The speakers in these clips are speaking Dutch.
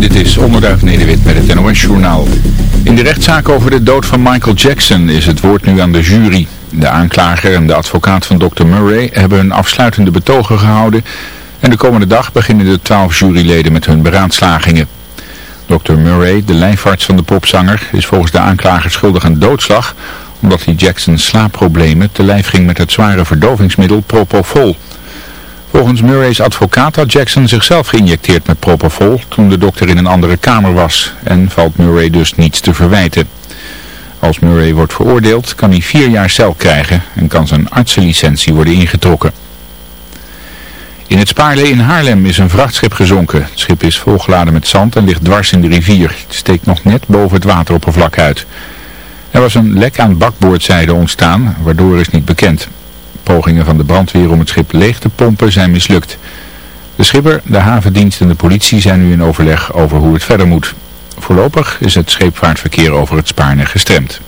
Dit is Onderduif Nederwit met het NOS Journaal. In de rechtszaak over de dood van Michael Jackson is het woord nu aan de jury. De aanklager en de advocaat van Dr. Murray hebben hun afsluitende betogen gehouden... en de komende dag beginnen de twaalf juryleden met hun beraadslagingen. Dr. Murray, de lijfarts van de popzanger, is volgens de aanklager schuldig aan doodslag... omdat hij Jackson's slaapproblemen te lijf ging met het zware verdovingsmiddel Propofol... Volgens Murray's advocaat had Jackson zichzelf geïnjecteerd met propofol toen de dokter in een andere kamer was en valt Murray dus niets te verwijten. Als Murray wordt veroordeeld kan hij vier jaar cel krijgen en kan zijn artsenlicentie worden ingetrokken. In het Spaarlee in Haarlem is een vrachtschip gezonken. Het schip is volgeladen met zand en ligt dwars in de rivier. Het steekt nog net boven het wateroppervlak uit. Er was een lek aan bakboordzijde ontstaan, waardoor is niet bekend. Pogingen van de brandweer om het schip leeg te pompen zijn mislukt. De schipper, de havendienst en de politie zijn nu in overleg over hoe het verder moet. Voorlopig is het scheepvaartverkeer over het Spaarne gestremd.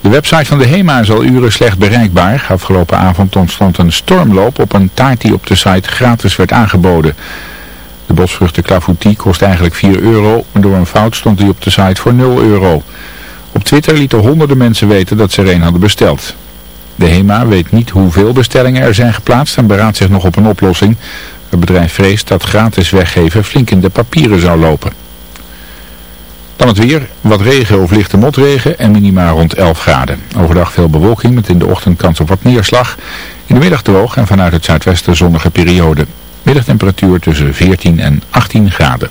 De website van de HEMA is al uren slecht bereikbaar. Afgelopen avond ontstond een stormloop op een taart die op de site gratis werd aangeboden. De bosvruchten clafoutie kost eigenlijk 4 euro, maar door een fout stond die op de site voor 0 euro. Op Twitter lieten honderden mensen weten dat ze er een hadden besteld. De HEMA weet niet hoeveel bestellingen er zijn geplaatst en beraadt zich nog op een oplossing. Het bedrijf vreest dat gratis weggeven flink in de papieren zou lopen. Dan het weer, wat regen of lichte motregen en minima rond 11 graden. Overdag veel bewolking met in de ochtend kans op wat neerslag. In de middag droog en vanuit het zuidwesten zonnige periode. Middagtemperatuur tussen 14 en 18 graden.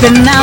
been now.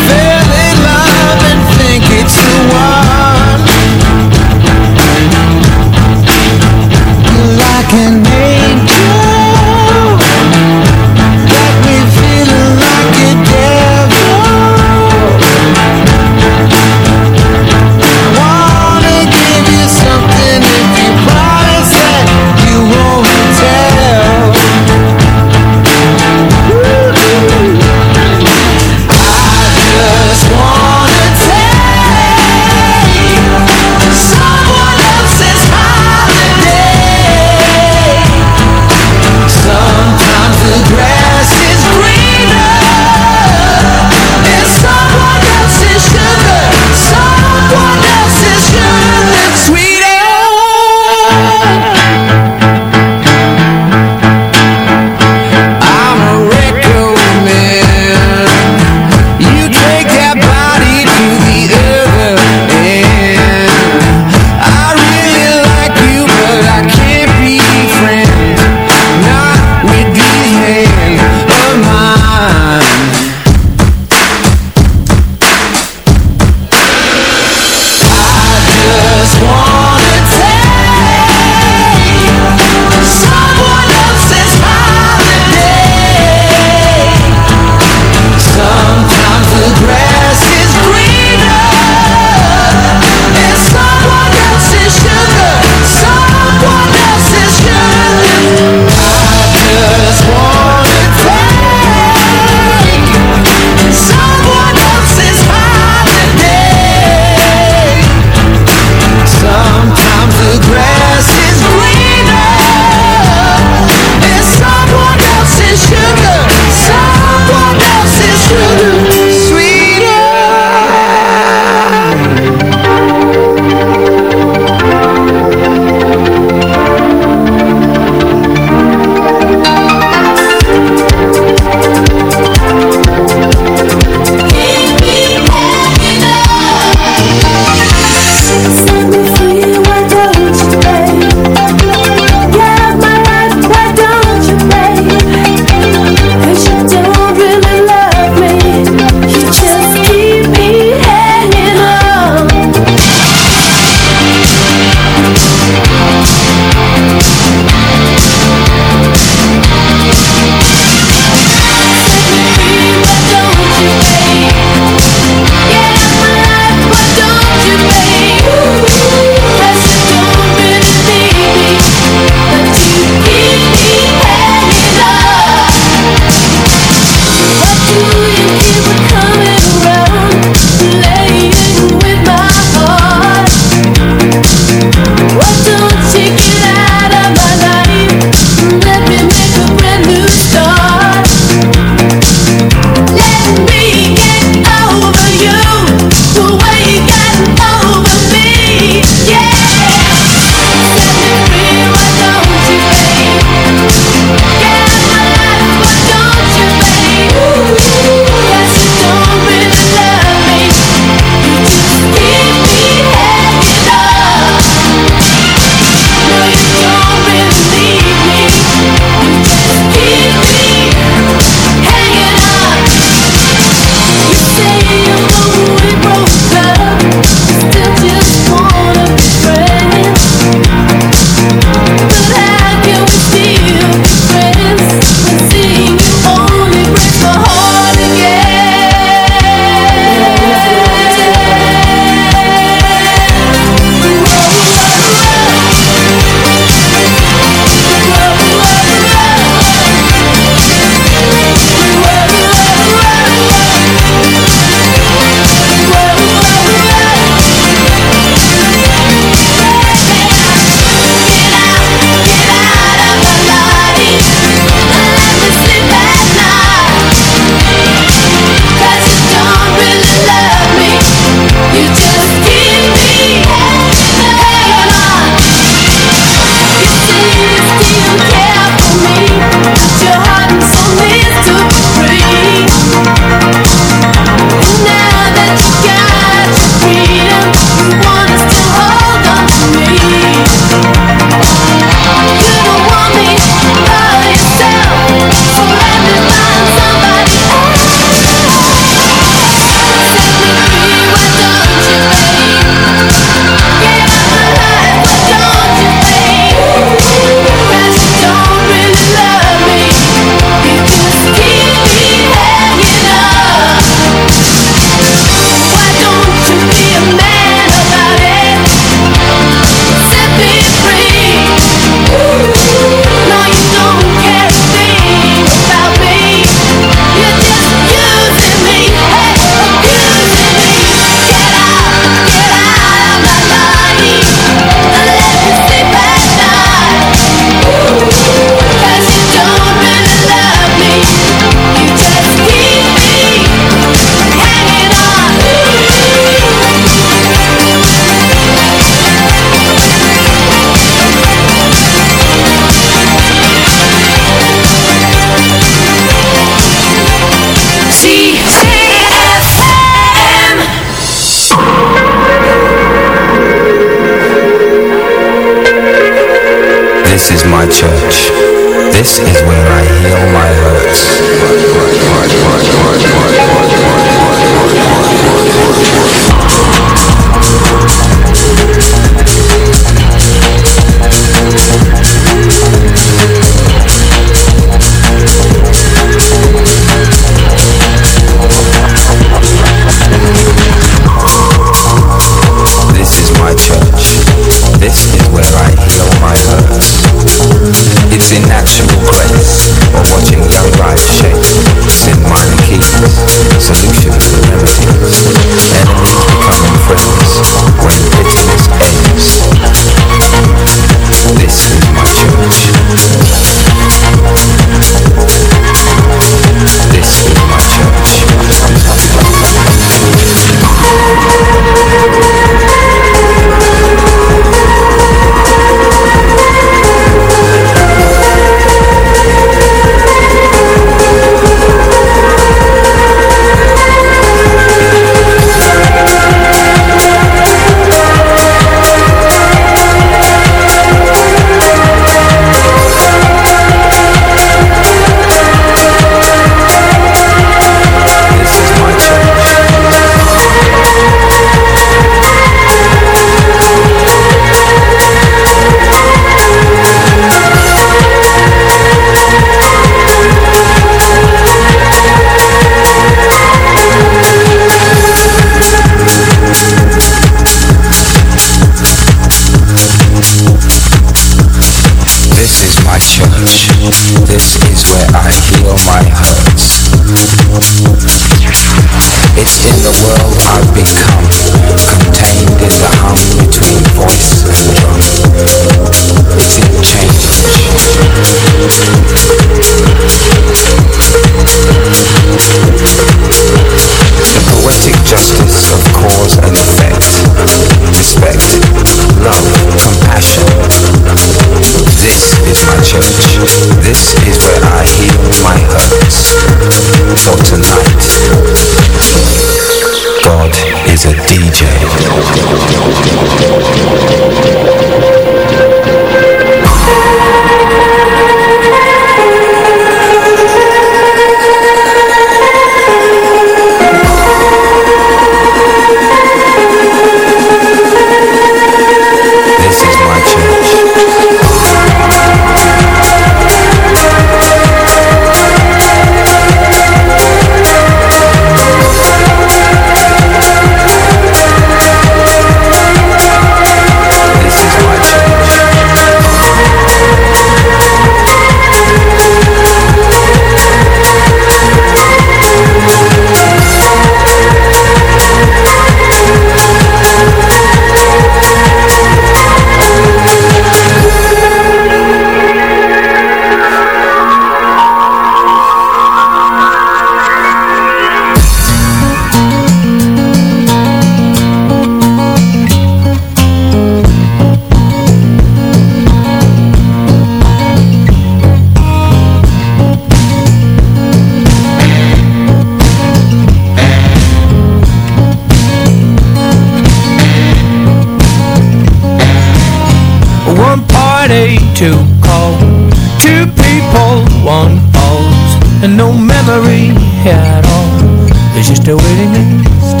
list, waiting list.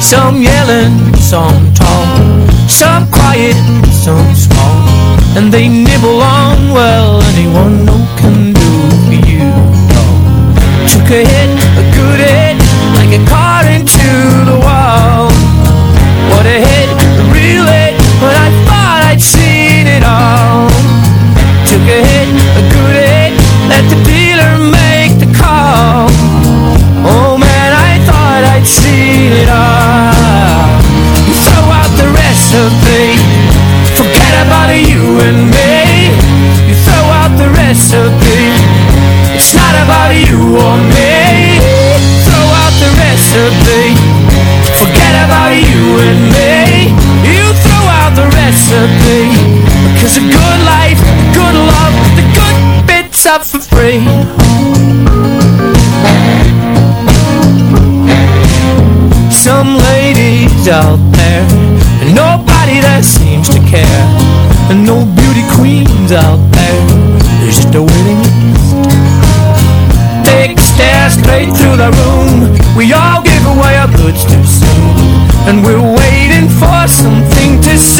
Some yelling, some talk, some quiet, some small. And they nibble on, well, anyone no can do for you. No. Took a hit, a good hit. to be Cause a good life, good love, the good bits are for free. Some ladies out there And nobody that seems to care. And no beauty queens out there There's just a waiting list They stare straight through the room. We all give away our goods too soon And we're waiting for something to say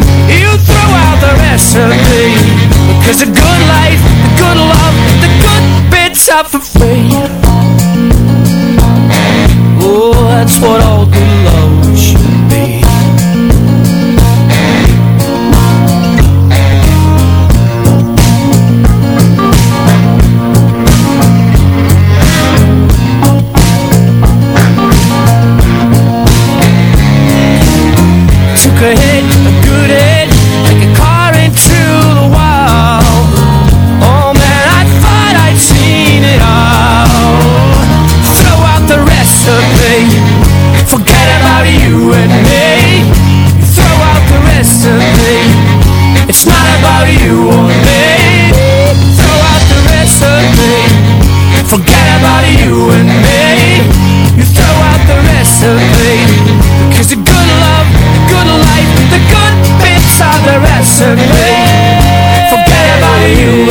Because the good life, the good love, the good bits are for free. Oh, that's what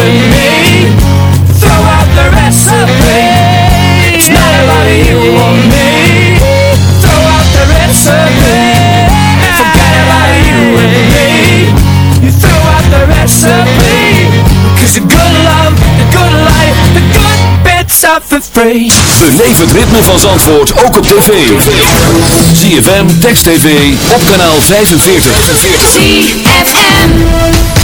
and me. Throw out the recipe. It's not about you or me. Throw out the recipe. Forget about you and me. You throw out the recipe. Cause the good love, the good life, the good bits are for free. Beleef het ritme van Zandvoort ook op tv. ZFM, Text TV, op kanaal 45. 45.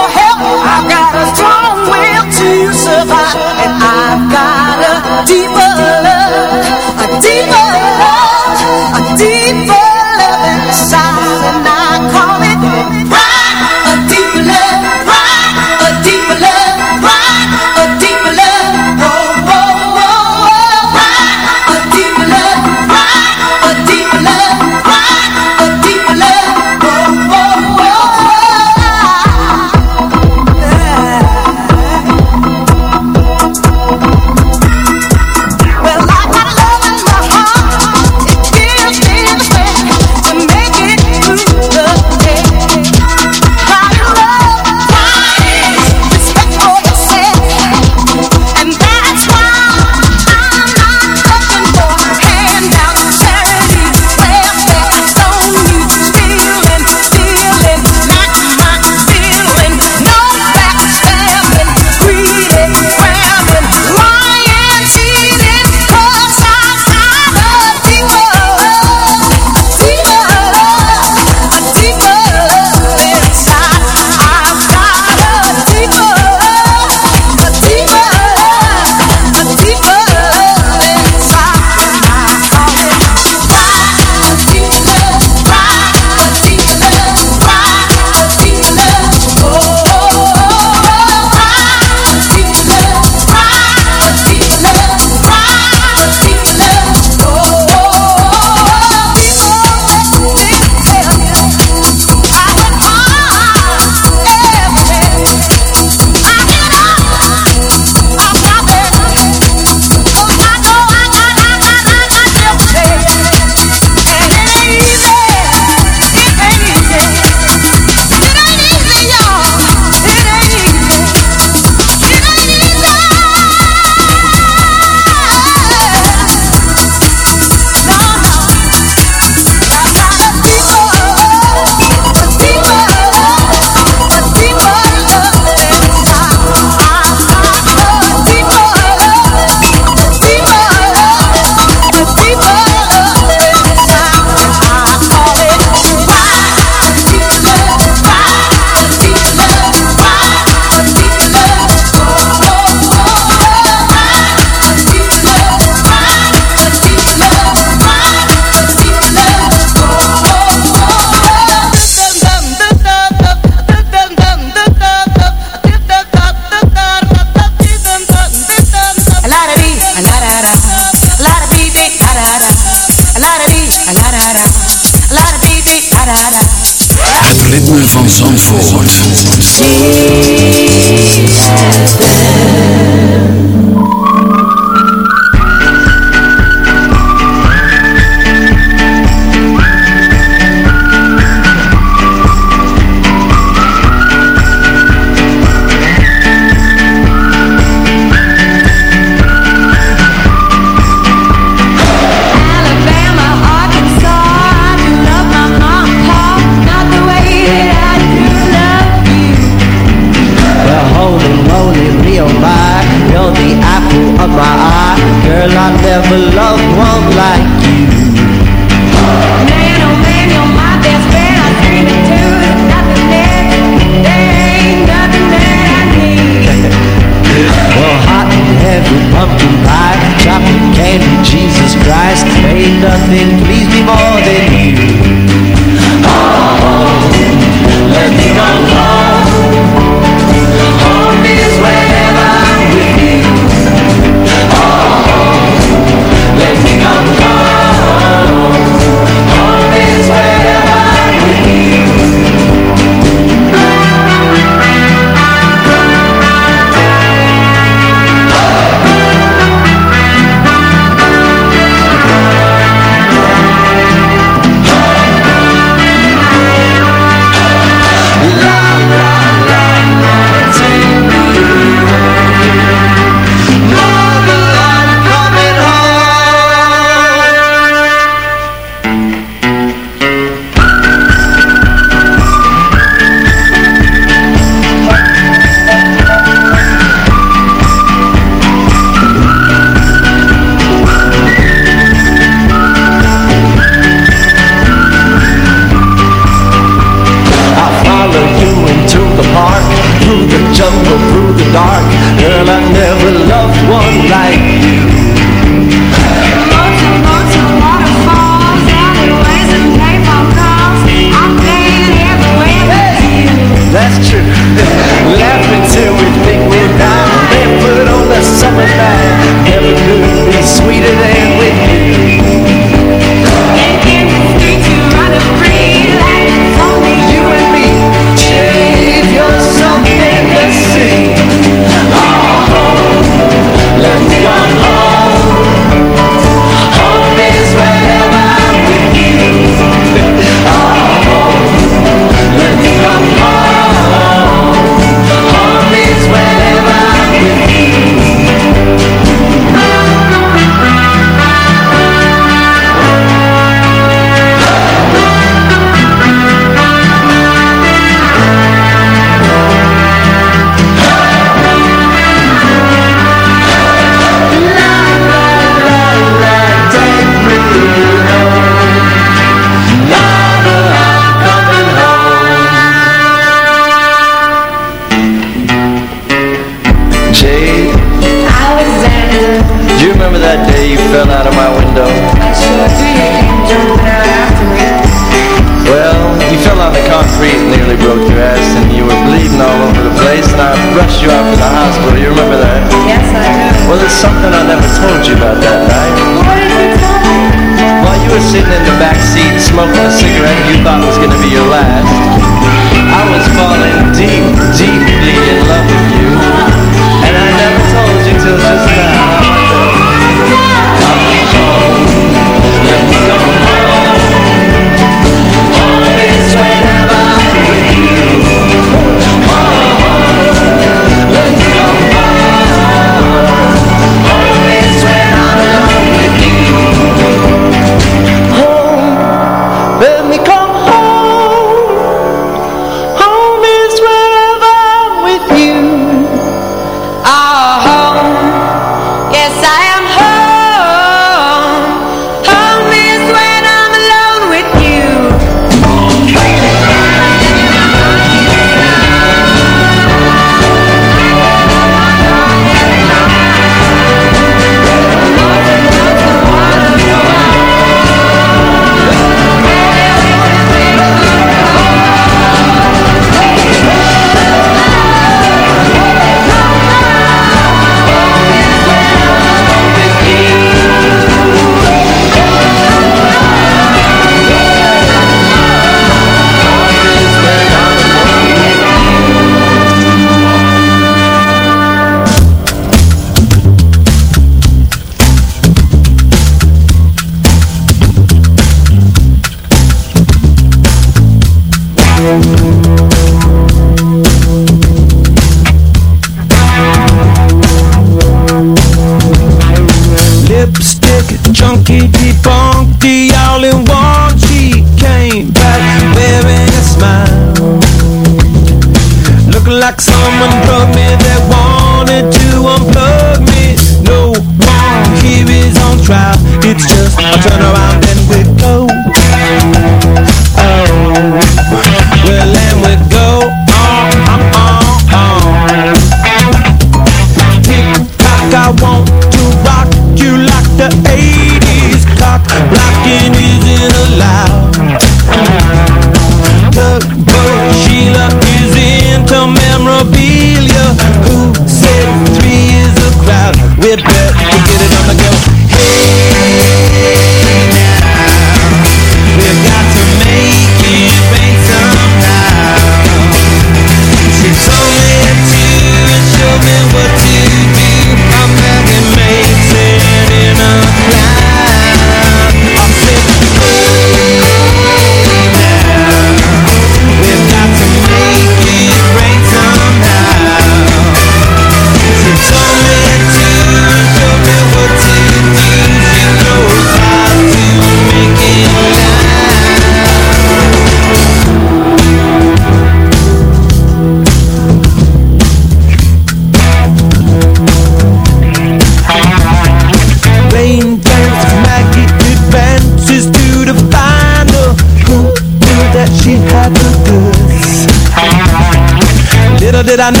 that I know.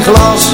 glas